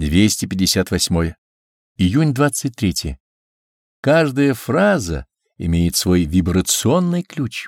258. Июнь 23. Каждая фраза имеет свой вибрационный ключ.